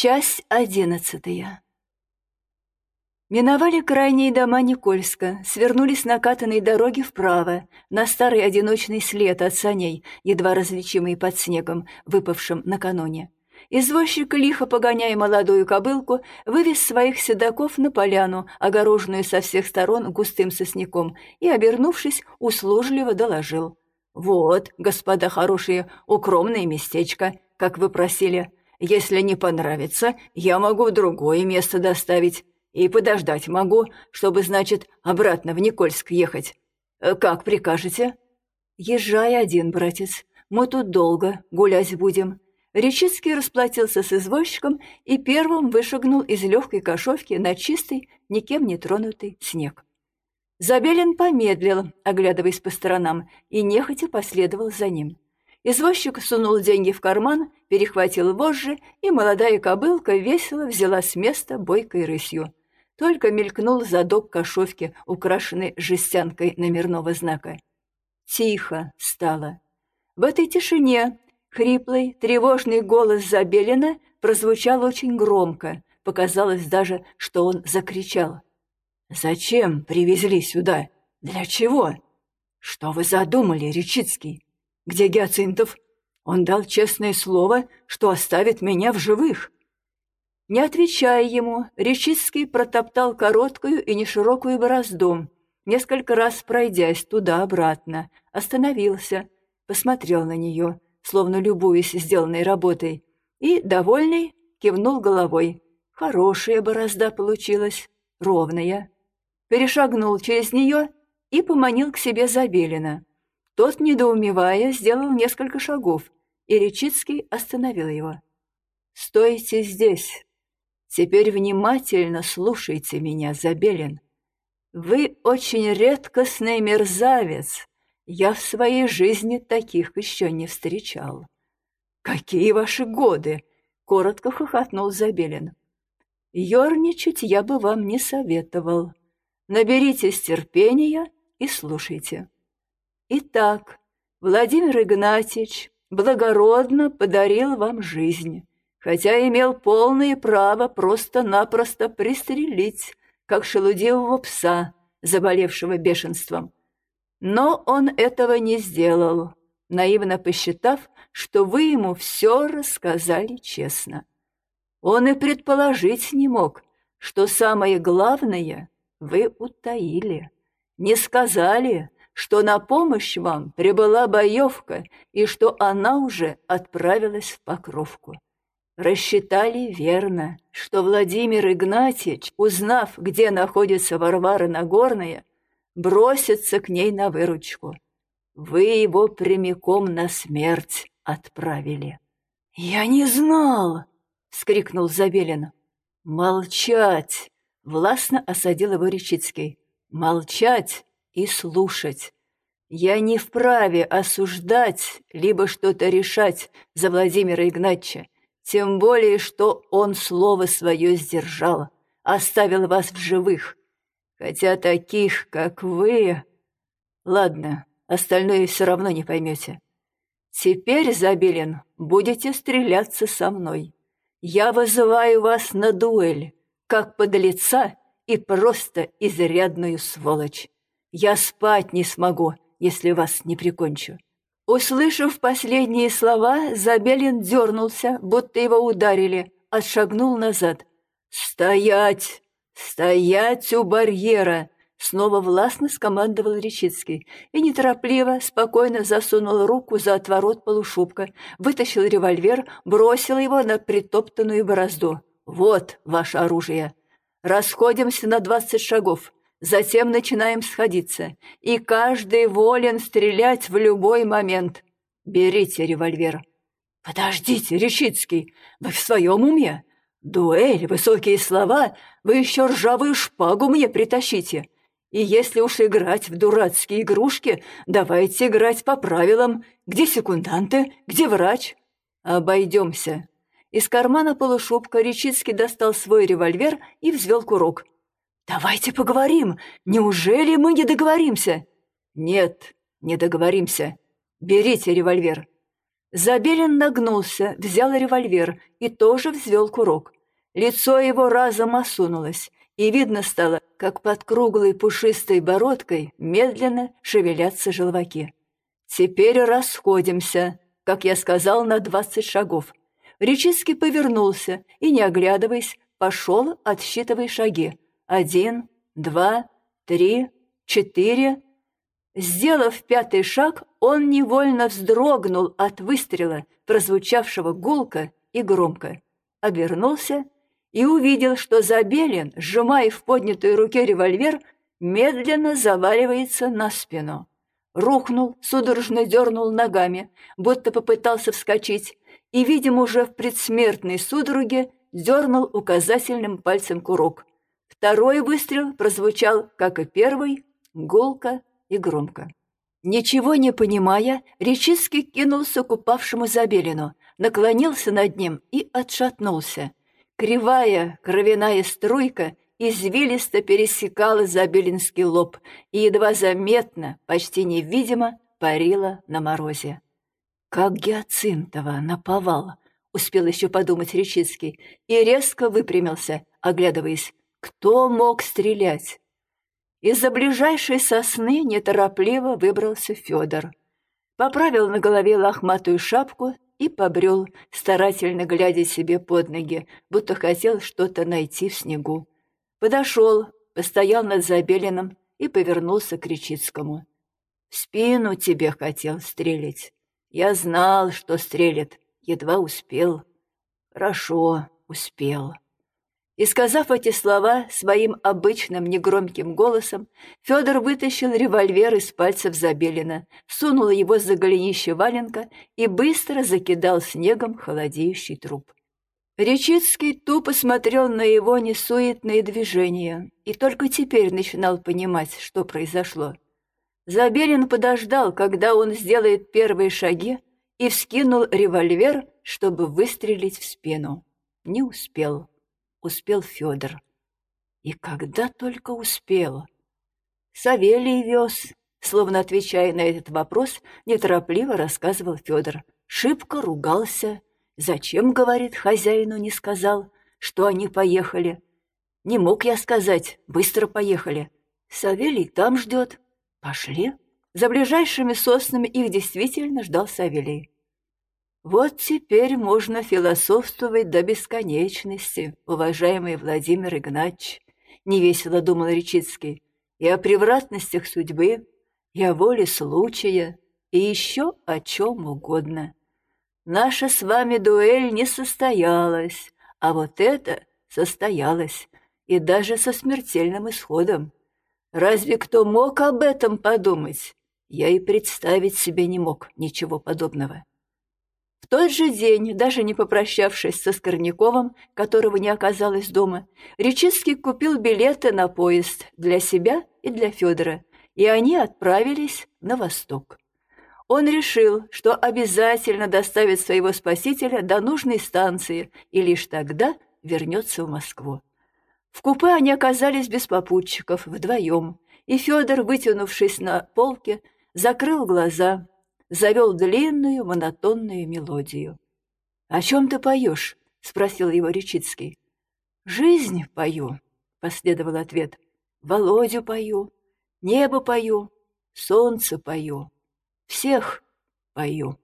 Часть одиннадцатая. Миновали крайние дома Никольска, свернули с накатанной дороги вправо, на старый одиночный след от саней, едва различимый под снегом, выпавшим накануне. Извозчик, лихо погоняя молодую кобылку, вывез своих седаков на поляну, огороженную со всех сторон густым сосняком, и, обернувшись, услужливо доложил. «Вот, господа хорошие, укромное местечко, как вы просили». Если не понравится, я могу в другое место доставить. И подождать могу, чтобы, значит, обратно в Никольск ехать. Э, как прикажете?» «Езжай один, братец. Мы тут долго гулять будем». Речицкий расплатился с извозчиком и первым вышагнул из легкой кошовки на чистый, никем не тронутый снег. Забелин помедлил, оглядываясь по сторонам, и нехотя последовал за ним. Извозчик сунул деньги в карман, перехватил вожжи, и молодая кобылка весело взяла с места бойкой рысью. Только мелькнул задок кошовки, украшенной жестянкой номерного знака. Тихо стало. В этой тишине хриплый, тревожный голос Забелина прозвучал очень громко. Показалось даже, что он закричал. «Зачем привезли сюда? Для чего? Что вы задумали, Речицкий?» Где Гиацинтов? Он дал честное слово, что оставит меня в живых. Не отвечая ему, Речицкий протоптал короткую и неширокую борозду, несколько раз пройдясь туда-обратно, остановился, посмотрел на нее, словно любуясь сделанной работой, и, довольный, кивнул головой. Хорошая борозда получилась, ровная. Перешагнул через нее и поманил к себе Забелина. Тот, недоумевая, сделал несколько шагов, и Речицкий остановил его. «Стойте здесь. Теперь внимательно слушайте меня, Забелин. Вы очень редкостный мерзавец. Я в своей жизни таких еще не встречал». «Какие ваши годы?» — коротко хохотнул Забелин. «Ёрничать я бы вам не советовал. Наберитесь терпения и слушайте». Итак, Владимир Игнатьевич благородно подарил вам жизнь, хотя имел полное право просто-напросто пристрелить, как шелудивого пса, заболевшего бешенством. Но он этого не сделал, наивно посчитав, что вы ему все рассказали честно. Он и предположить не мог, что самое главное вы утаили, не сказали, что на помощь вам прибыла боевка и что она уже отправилась в Покровку. Рассчитали верно, что Владимир Игнатьевич, узнав, где находится Варвара Нагорная, бросится к ней на выручку. Вы его прямиком на смерть отправили. «Я не знал!» — скрикнул Забелин. «Молчать!» — властно осадил его Речицкий. «Молчать и слушать. Я не вправе осуждать, либо что-то решать за Владимира Игнатьевича, тем более, что он слово свое сдержал, оставил вас в живых. Хотя таких, как вы... Ладно, остальное все равно не поймете. Теперь, Забелин, будете стреляться со мной. Я вызываю вас на дуэль, как подлеца и просто изрядную сволочь. Я спать не смогу, если вас не прикончу». Услышав последние слова, Забелин дернулся, будто его ударили, отшагнул назад. «Стоять! Стоять у барьера!» Снова властно скомандовал Речицкий и неторопливо, спокойно засунул руку за отворот полушубка, вытащил револьвер, бросил его на притоптанную борозду. «Вот ваше оружие! Расходимся на двадцать шагов. Затем начинаем сходиться, и каждый волен стрелять в любой момент. Берите револьвер. Подождите, Рещицкий, вы в своем уме? Дуэль, высокие слова, вы еще ржавую шпагу мне притащите. И если уж играть в дурацкие игрушки, давайте играть по правилам. Где секунданты, где врач? Обойдемся. Из кармана полушубка Речицкий достал свой револьвер и взвел курок. «Давайте поговорим. Неужели мы не договоримся?» «Нет, не договоримся. Берите револьвер». Забелин нагнулся, взял револьвер и тоже взвел курок. Лицо его разом осунулось, и видно стало, как под круглой пушистой бородкой медленно шевелятся желваки. «Теперь расходимся», как я сказал, на двадцать шагов. Речицкий повернулся и, не оглядываясь, пошел, отсчитывая шаги. Один, два, три, четыре. Сделав пятый шаг, он невольно вздрогнул от выстрела, прозвучавшего гулко и громко. Обернулся и увидел, что Забелин, сжимая в поднятой руке револьвер, медленно заваливается на спину. Рухнул, судорожно дернул ногами, будто попытался вскочить, и, видимо, уже в предсмертной судороге дернул указательным пальцем курок. Второй выстрел прозвучал, как и первый, гулко и громко. Ничего не понимая, Речицкий кинулся к упавшему Забелину, наклонился над ним и отшатнулся. Кривая кровяная струйка извилисто пересекала Забелинский лоб и едва заметно, почти невидимо, парила на морозе. «Как Гиацинтова наповал!» — успел еще подумать Речицкий, и резко выпрямился, оглядываясь. «Кто мог стрелять?» Из-за ближайшей сосны неторопливо выбрался Федор. Поправил на голове лохматую шапку и побрел, старательно глядя себе под ноги, будто хотел что-то найти в снегу. Подошел, постоял над Забелиным и повернулся к Речицкому. «В спину тебе хотел стрелять. Я знал, что стрелит, едва успел. Хорошо, успел». И, сказав эти слова своим обычным негромким голосом, Федор вытащил револьвер из пальцев Забелина, сунул его за голенище валенка и быстро закидал снегом холодеющий труп. Речицкий тупо смотрел на его несуетные движения и только теперь начинал понимать, что произошло. Забелин подождал, когда он сделает первые шаги, и вскинул револьвер, чтобы выстрелить в спину. Не успел. Успел Федор. И когда только успел. Савелий вез, словно отвечая на этот вопрос, неторопливо рассказывал Федор. Шибко ругался, Зачем, говорит, хозяину не сказал, что они поехали? Не мог я сказать, быстро поехали. Савелий там ждет. Пошли. За ближайшими соснами их действительно ждал Савелий. Вот теперь можно философствовать до бесконечности, уважаемый Владимир Игнатьевич, невесело думал Речицкий, и о превратностях судьбы, и о воле случая, и еще о чем угодно. Наша с вами дуэль не состоялась, а вот это состоялось, и даже со смертельным исходом. Разве кто мог об этом подумать? Я и представить себе не мог ничего подобного. В тот же день, даже не попрощавшись со Скорняковым, которого не оказалось дома, Речицкий купил билеты на поезд для себя и для Федора, и они отправились на восток. Он решил, что обязательно доставит своего спасителя до нужной станции и лишь тогда вернется в Москву. В купе они оказались без попутчиков, вдвоем, и Федор, вытянувшись на полке, закрыл глаза, завел длинную монотонную мелодию. «О чем ты поешь?» — спросил его Речицкий. «Жизнь пою», — последовал ответ. «Володю пою, небо пою, солнце пою». Всех пою.